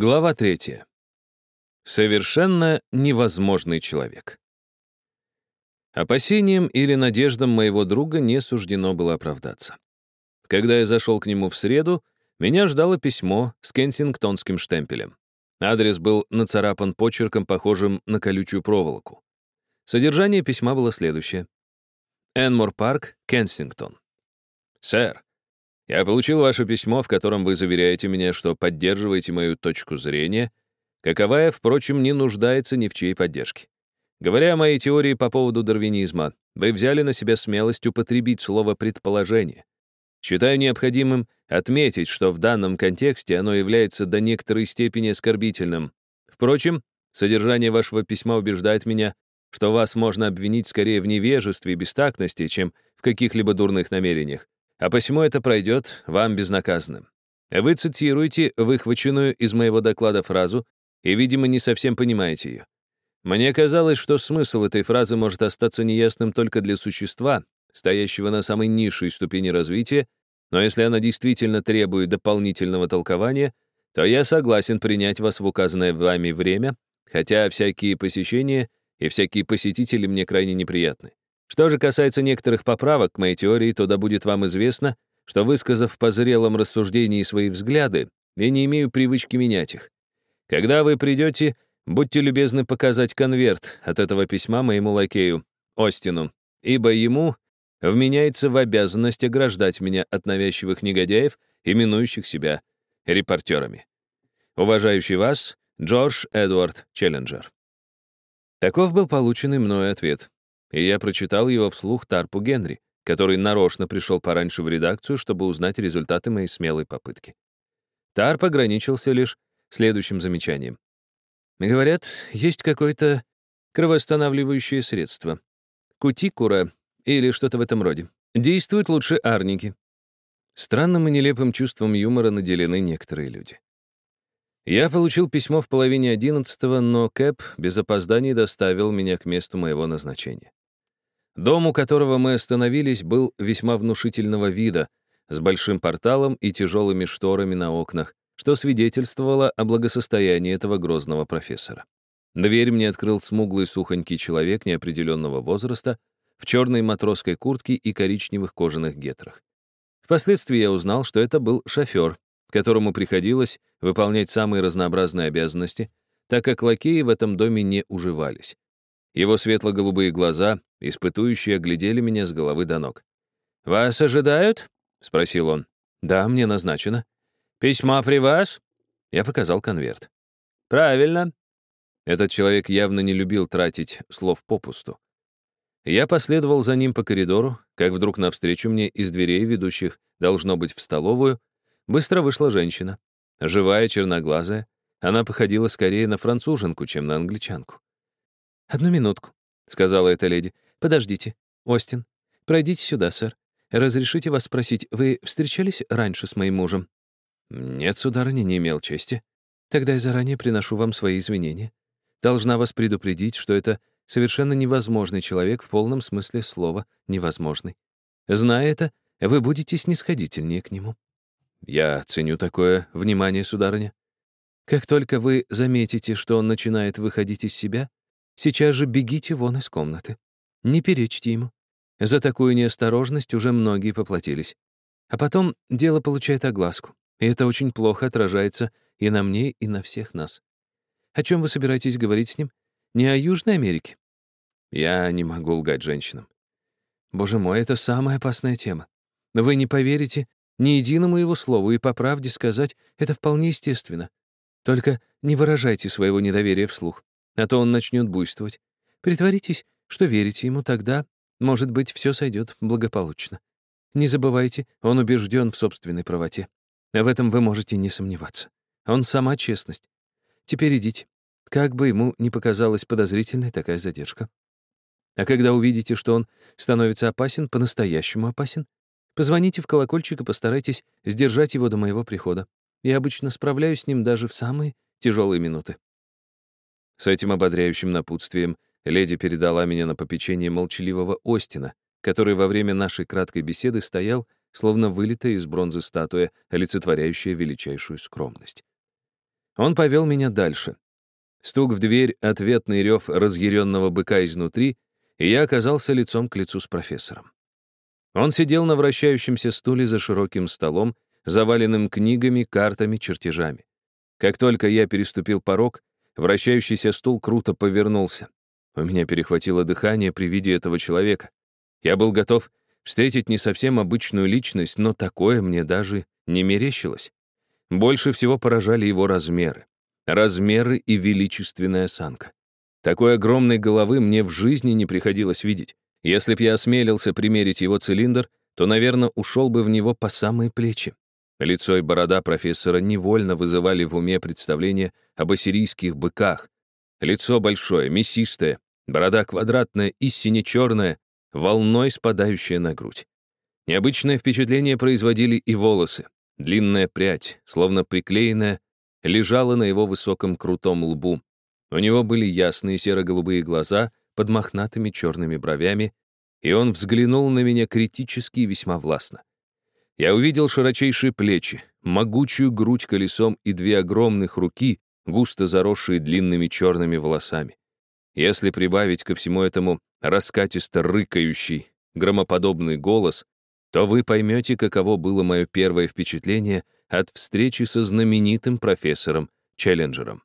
Глава третья. Совершенно невозможный человек. Опасениям или надеждам моего друга не суждено было оправдаться. Когда я зашел к нему в среду, меня ждало письмо с кенсингтонским штемпелем. Адрес был нацарапан почерком, похожим на колючую проволоку. Содержание письма было следующее. Энмор Парк, Кенсингтон. «Сэр, я получил ваше письмо, в котором вы заверяете меня, что поддерживаете мою точку зрения, каковая, впрочем, не нуждается ни в чьей поддержке. Говоря о моей теории по поводу дарвинизма, вы взяли на себя смелость употребить слово «предположение». Считаю необходимым отметить, что в данном контексте оно является до некоторой степени оскорбительным. Впрочем, содержание вашего письма убеждает меня, что вас можно обвинить скорее в невежестве и бестактности, чем в каких-либо дурных намерениях а посему это пройдет вам безнаказанным. Вы цитируете выхваченную из моего доклада фразу и, видимо, не совсем понимаете ее. Мне казалось, что смысл этой фразы может остаться неясным только для существа, стоящего на самой низшей ступени развития, но если она действительно требует дополнительного толкования, то я согласен принять вас в указанное вами время, хотя всякие посещения и всякие посетители мне крайне неприятны. Что же касается некоторых поправок к моей теории, то да будет вам известно, что, высказав по зрелом рассуждении свои взгляды, я не имею привычки менять их. Когда вы придете, будьте любезны показать конверт от этого письма моему лакею, Остину, ибо ему вменяется в обязанность ограждать меня от навязчивых негодяев, именующих себя репортерами. Уважающий вас, Джордж Эдвард Челленджер. Таков был полученный мною ответ и я прочитал его вслух Тарпу Генри, который нарочно пришел пораньше в редакцию, чтобы узнать результаты моей смелой попытки. Тарп ограничился лишь следующим замечанием. Говорят, есть какое-то кровоостанавливающее средство. Кутикура или что-то в этом роде. Действует лучше арники. Странным и нелепым чувством юмора наделены некоторые люди. Я получил письмо в половине одиннадцатого, но Кэп без опозданий доставил меня к месту моего назначения. Дом, у которого мы остановились, был весьма внушительного вида, с большим порталом и тяжелыми шторами на окнах, что свидетельствовало о благосостоянии этого грозного профессора. Дверь мне открыл смуглый сухонький человек неопределенного возраста в черной матросской куртке и коричневых кожаных гетрах. Впоследствии я узнал, что это был шофер, которому приходилось выполнять самые разнообразные обязанности, так как лакеи в этом доме не уживались. Его светло-голубые глаза, испытующие, оглядели меня с головы до ног. «Вас ожидают?» — спросил он. «Да, мне назначено». «Письма при вас?» Я показал конверт. «Правильно». Этот человек явно не любил тратить слов попусту. Я последовал за ним по коридору, как вдруг навстречу мне из дверей, ведущих, должно быть, в столовую, быстро вышла женщина. Живая, черноглазая. Она походила скорее на француженку, чем на англичанку. «Одну минутку», — сказала эта леди. «Подождите. Остин, пройдите сюда, сэр. Разрешите вас спросить, вы встречались раньше с моим мужем?» «Нет, сударыня, не имел чести». «Тогда я заранее приношу вам свои извинения. Должна вас предупредить, что это совершенно невозможный человек в полном смысле слова «невозможный». Зная это, вы будете снисходительнее к нему». «Я ценю такое внимание, сударыня». «Как только вы заметите, что он начинает выходить из себя, Сейчас же бегите вон из комнаты. Не перечьте ему. За такую неосторожность уже многие поплатились. А потом дело получает огласку. И это очень плохо отражается и на мне, и на всех нас. О чем вы собираетесь говорить с ним? Не о Южной Америке? Я не могу лгать женщинам. Боже мой, это самая опасная тема. Вы не поверите ни единому его слову, и по правде сказать, это вполне естественно. Только не выражайте своего недоверия вслух а то он начнет буйствовать. Притворитесь, что верите ему, тогда, может быть, все сойдет благополучно. Не забывайте, он убежден в собственной правоте. В этом вы можете не сомневаться. Он сама честность. Теперь идите. Как бы ему ни показалась подозрительной такая задержка. А когда увидите, что он становится опасен, по-настоящему опасен, позвоните в колокольчик и постарайтесь сдержать его до моего прихода. Я обычно справляюсь с ним даже в самые тяжелые минуты. С этим ободряющим напутствием леди передала меня на попечение молчаливого Остина, который во время нашей краткой беседы стоял, словно вылитая из бронзы статуя, олицетворяющая величайшую скромность. Он повел меня дальше. Стук в дверь, ответный рев разъяренного быка изнутри, и я оказался лицом к лицу с профессором. Он сидел на вращающемся стуле за широким столом, заваленным книгами, картами, чертежами. Как только я переступил порог, вращающийся стул круто повернулся. У меня перехватило дыхание при виде этого человека. Я был готов встретить не совсем обычную личность, но такое мне даже не мерещилось. Больше всего поражали его размеры. Размеры и величественная осанка. Такой огромной головы мне в жизни не приходилось видеть. Если б я осмелился примерить его цилиндр, то, наверное, ушел бы в него по самые плечи. Лицо и борода профессора невольно вызывали в уме представление об ассирийских быках. Лицо большое, мясистое, борода квадратная и сине-черная, волной спадающая на грудь. Необычное впечатление производили и волосы. Длинная прядь, словно приклеенная, лежала на его высоком крутом лбу. У него были ясные серо-голубые глаза под мохнатыми черными бровями, и он взглянул на меня критически и весьма властно. Я увидел широчайшие плечи, могучую грудь колесом и две огромных руки, густо заросшие длинными черными волосами. Если прибавить ко всему этому раскатисто рыкающий, громоподобный голос, то вы поймете, каково было мое первое впечатление от встречи со знаменитым профессором Челленджером.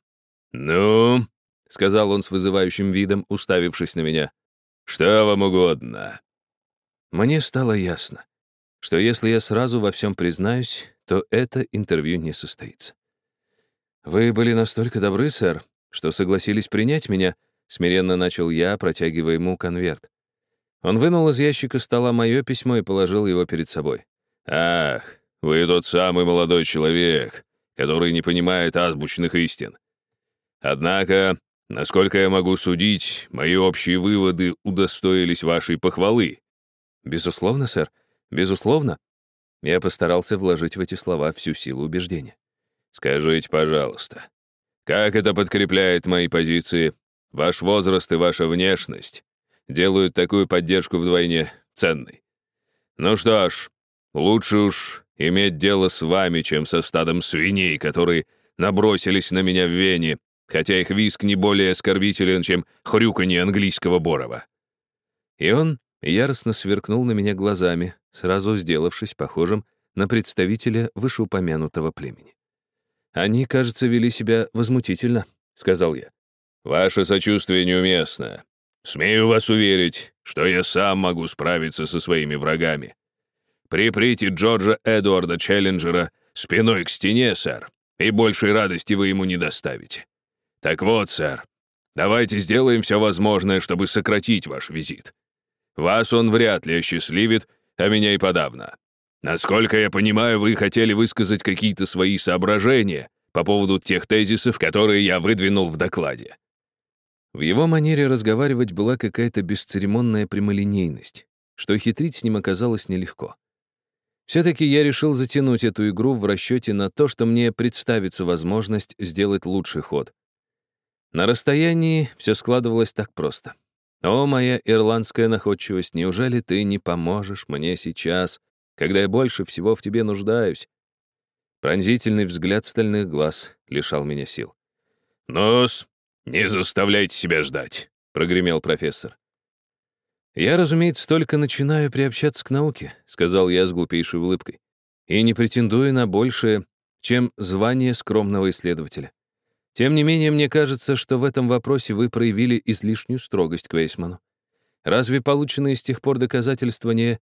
«Ну?» — сказал он с вызывающим видом, уставившись на меня. «Что вам угодно?» Мне стало ясно, что если я сразу во всем признаюсь, то это интервью не состоится. «Вы были настолько добры, сэр, что согласились принять меня», — смиренно начал я, протягивая ему конверт. Он вынул из ящика стола мое письмо и положил его перед собой. «Ах, вы тот самый молодой человек, который не понимает азбучных истин. Однако, насколько я могу судить, мои общие выводы удостоились вашей похвалы». «Безусловно, сэр, безусловно». Я постарался вложить в эти слова всю силу убеждения. «Скажите, пожалуйста, как это подкрепляет мои позиции? Ваш возраст и ваша внешность делают такую поддержку вдвойне ценной. Ну что ж, лучше уж иметь дело с вами, чем со стадом свиней, которые набросились на меня в Вене, хотя их виск не более оскорбителен, чем хрюканье английского борова. И он яростно сверкнул на меня глазами, сразу сделавшись похожим на представителя вышеупомянутого племени. «Они, кажется, вели себя возмутительно», — сказал я. «Ваше сочувствие неуместно. Смею вас уверить, что я сам могу справиться со своими врагами. Приприте Джорджа Эдуарда Челленджера спиной к стене, сэр, и большей радости вы ему не доставите. Так вот, сэр, давайте сделаем все возможное, чтобы сократить ваш визит. Вас он вряд ли осчастливит, а меня и подавно. Насколько я понимаю, вы хотели высказать какие-то свои соображения по поводу тех тезисов, которые я выдвинул в докладе. В его манере разговаривать была какая-то бесцеремонная прямолинейность, что хитрить с ним оказалось нелегко. Все-таки я решил затянуть эту игру в расчете на то, что мне представится возможность сделать лучший ход. На расстоянии все складывалось так просто. «О, моя ирландская находчивость, неужели ты не поможешь мне сейчас, когда я больше всего в тебе нуждаюсь?» Пронзительный взгляд стальных глаз лишал меня сил. «Ну-с, «Не заставляйте себя ждать», — прогремел профессор. «Я, разумеется, только начинаю приобщаться к науке», — сказал я с глупейшей улыбкой, «и не претендую на большее, чем звание скромного исследователя. Тем не менее, мне кажется, что в этом вопросе вы проявили излишнюю строгость к Вейсману. Разве полученные с тех пор доказательства не...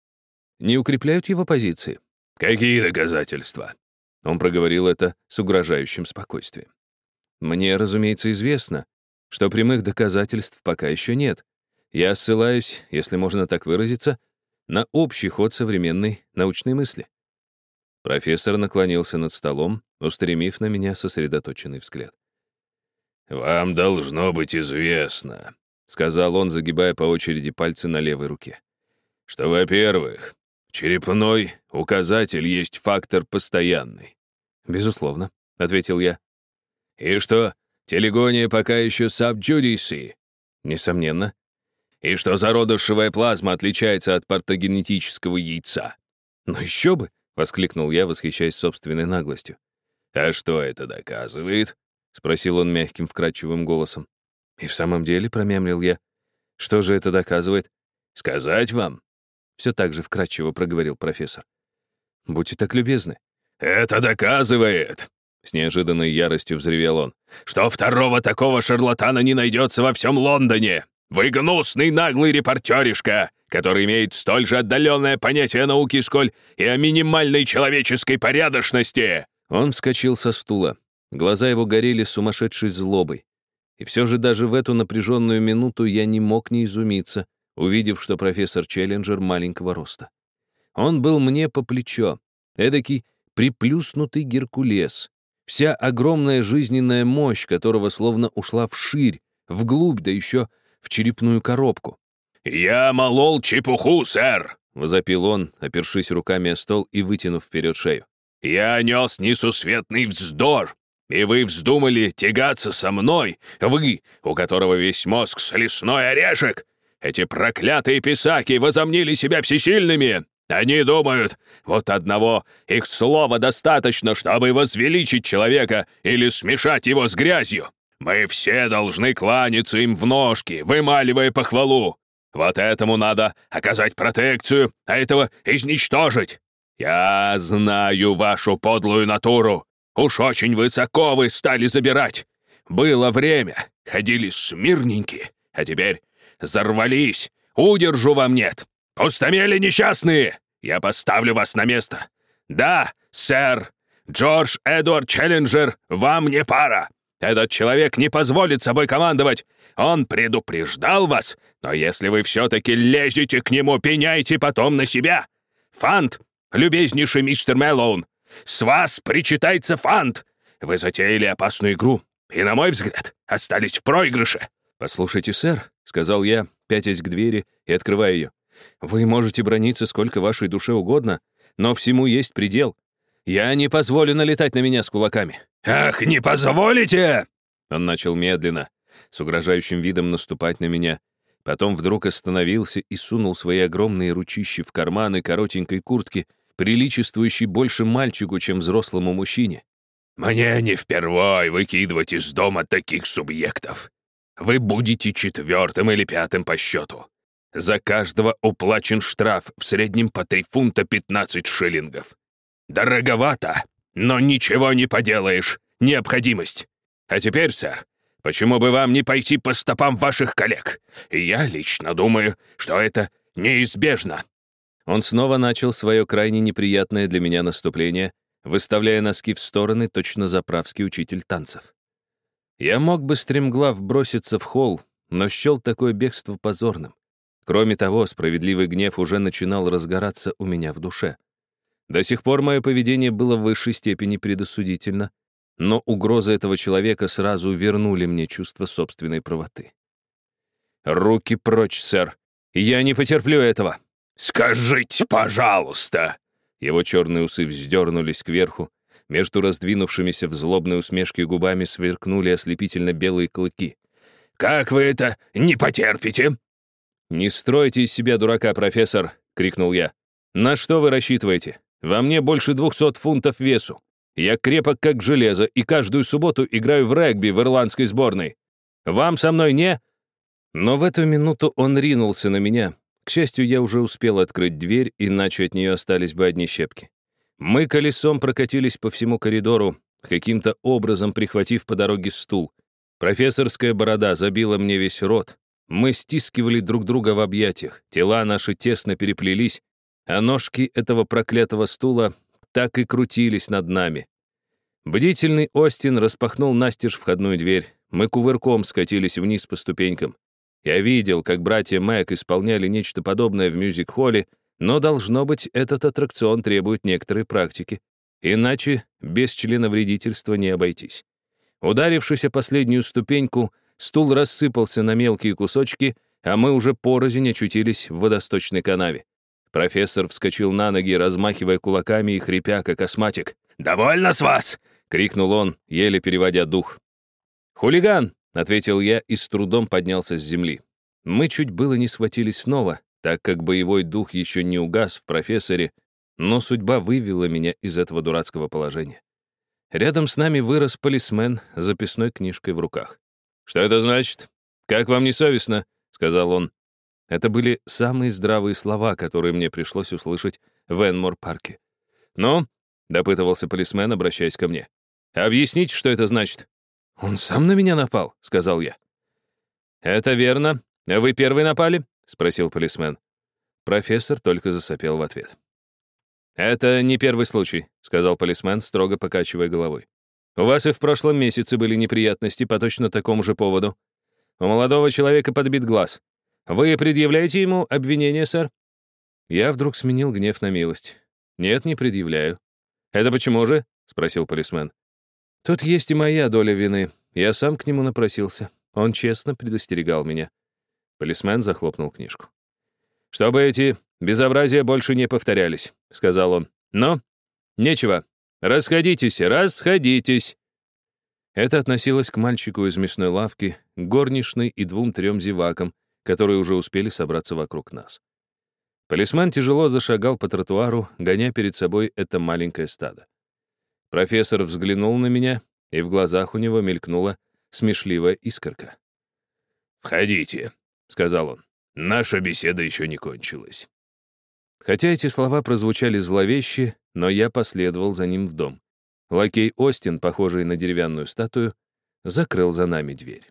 не укрепляют его позиции?» «Какие доказательства?» Он проговорил это с угрожающим спокойствием. Мне, разумеется, известно, что прямых доказательств пока еще нет. Я ссылаюсь, если можно так выразиться, на общий ход современной научной мысли. Профессор наклонился над столом, устремив на меня сосредоточенный взгляд. «Вам должно быть известно», — сказал он, загибая по очереди пальцы на левой руке, «что, во-первых, черепной указатель есть фактор постоянный». «Безусловно», — ответил я. И что, телегония пока еще сабджудиси? Несомненно. И что зародышевая плазма отличается от партогенетического яйца? Ну еще бы, воскликнул я, восхищаясь собственной наглостью. А что это доказывает? — спросил он мягким, вкрадчивым голосом. «И в самом деле», — промямлил я, — «что же это доказывает?» «Сказать вам?» — все так же вкрадчиво проговорил профессор. «Будьте так любезны». «Это доказывает», — с неожиданной яростью взревел он, «что второго такого шарлатана не найдется во всем Лондоне. Вы гнусный наглый репортеришка, который имеет столь же отдаленное понятие о науке, сколь и о минимальной человеческой порядочности!» Он вскочил со стула. Глаза его горели сумасшедшей злобой. И все же даже в эту напряженную минуту я не мог не изумиться, увидев, что профессор Челленджер маленького роста. Он был мне по плечо, эдакий приплюснутый Геркулес, вся огромная жизненная мощь которого словно ушла вширь, вглубь, да еще в черепную коробку. «Я молол чепуху, сэр!» — возопил он, опершись руками о стол и вытянув вперед шею. «Я нес несусветный вздор, и вы вздумали тягаться со мной, вы, у которого весь мозг с лесной орешек! Эти проклятые писаки возомнили себя всесильными! Они думают, вот одного их слова достаточно, чтобы возвеличить человека или смешать его с грязью. Мы все должны кланяться им в ножки, вымаливая похвалу. Вот этому надо оказать протекцию, а этого изничтожить. Я знаю вашу подлую натуру. Уж очень высоко вы стали забирать. Было время, ходили смирненькие, а теперь зарвались. Удержу вам нет. Пустомели несчастные. Я поставлю вас на место. Да, сэр, Джордж Эдвард Челленджер, вам не пара. Этот человек не позволит собой командовать. Он предупреждал вас, но если вы все-таки лезете к нему, пеняйте потом на себя. Фант, любезнейший мистер Мэллоун, с вас причитается фант. Вы затеяли опасную игру и, на мой взгляд, остались в проигрыше». «Послушайте, сэр», — сказал я, пятясь к двери и открывая ее, «вы можете брониться сколько вашей душе угодно, но всему есть предел. Я не позволю налетать на меня с кулаками». «Ах, не позволите!» Он начал медленно, с угрожающим видом наступать на меня. Потом вдруг остановился и сунул свои огромные ручищи в карманы коротенькой куртки, приличествующей больше мальчику, чем взрослому мужчине. «Мне не впервой выкидывать из дома таких субъектов. Вы будете четвертым или пятым по счету. За каждого уплачен штраф в среднем по 3 фунта 15 шиллингов. Дороговато, но ничего не поделаешь. Необходимость. А теперь, сэр, почему бы вам не пойти по стопам ваших коллег? Я лично думаю, что это неизбежно». Он снова начал свое крайне неприятное для меня наступление, выставляя носки в стороны, точно заправский учитель танцев. Я мог бы стремглав броситься в холл, но счел такое бегство позорным. Кроме того, справедливый гнев уже начинал разгораться у меня в душе. До сих пор мое поведение было в высшей степени предосудительно, но угрозы этого человека сразу вернули мне чувство собственной правоты. «Руки прочь, сэр! Я не потерплю этого!» «Скажите, пожалуйста!» Его черные усы вздернулись кверху, между раздвинувшимися в злобной усмешке губами сверкнули ослепительно белые клыки. «Как вы это не потерпите?» «Не стройте из себя дурака, профессор!» — крикнул я. «На что вы рассчитываете? Во мне больше двухсот фунтов весу. Я крепок как железо и каждую субботу играю в регби в ирландской сборной. Вам со мной не...» Но в эту минуту он ринулся на меня. К счастью, я уже успел открыть дверь, иначе от нее остались бы одни щепки. Мы колесом прокатились по всему коридору, каким-то образом прихватив по дороге стул. Профессорская борода забила мне весь рот. Мы стискивали друг друга в объятиях, тела наши тесно переплелись, а ножки этого проклятого стула так и крутились над нами. Бдительный Остин распахнул настежь входную дверь. Мы кувырком скатились вниз по ступенькам. Я видел, как братья Мэг исполняли нечто подобное в мюзик-холле, но, должно быть, этот аттракцион требует некоторой практики. Иначе без членовредительства не обойтись. Ударившись о последнюю ступеньку, стул рассыпался на мелкие кусочки, а мы уже порознь очутились в водосточной канаве. Профессор вскочил на ноги, размахивая кулаками и хрипя, как астматик. «Довольно с вас!» — крикнул он, еле переводя дух. «Хулиган!» — ответил я и с трудом поднялся с земли. Мы чуть было не схватились снова, так как боевой дух еще не угас в профессоре, но судьба вывела меня из этого дурацкого положения. Рядом с нами вырос полисмен с записной книжкой в руках. «Что это значит? Как вам не совестно?» — сказал он. Это были самые здравые слова, которые мне пришлось услышать в Энмор-парке. «Ну?» — допытывался полисмен, обращаясь ко мне. «Объясните, что это значит?» «Он сам на меня напал», — сказал я. «Это верно. Вы первый напали?» — спросил полисмен. Профессор только засопел в ответ. «Это не первый случай», — сказал полисмен, строго покачивая головой. «У вас и в прошлом месяце были неприятности по точно такому же поводу. У молодого человека подбит глаз. Вы предъявляете ему обвинение, сэр?» Я вдруг сменил гнев на милость. «Нет, не предъявляю». «Это почему же?» — спросил полисмен. «Тут есть и моя доля вины. Я сам к нему напросился. Он честно предостерегал меня». Полисмен захлопнул книжку. «Чтобы эти безобразия больше не повторялись», — сказал он. «Но нечего. Расходитесь, расходитесь». Это относилось к мальчику из мясной лавки, горничной и двум-трем зевакам, которые уже успели собраться вокруг нас. Полисман тяжело зашагал по тротуару, гоня перед собой это маленькое стадо. Профессор взглянул на меня, и в глазах у него мелькнула смешливая искорка. «Входите», — сказал он. «Наша беседа еще не кончилась». Хотя эти слова прозвучали зловеще, но я последовал за ним в дом. Лакей Остин, похожий на деревянную статую, закрыл за нами дверь.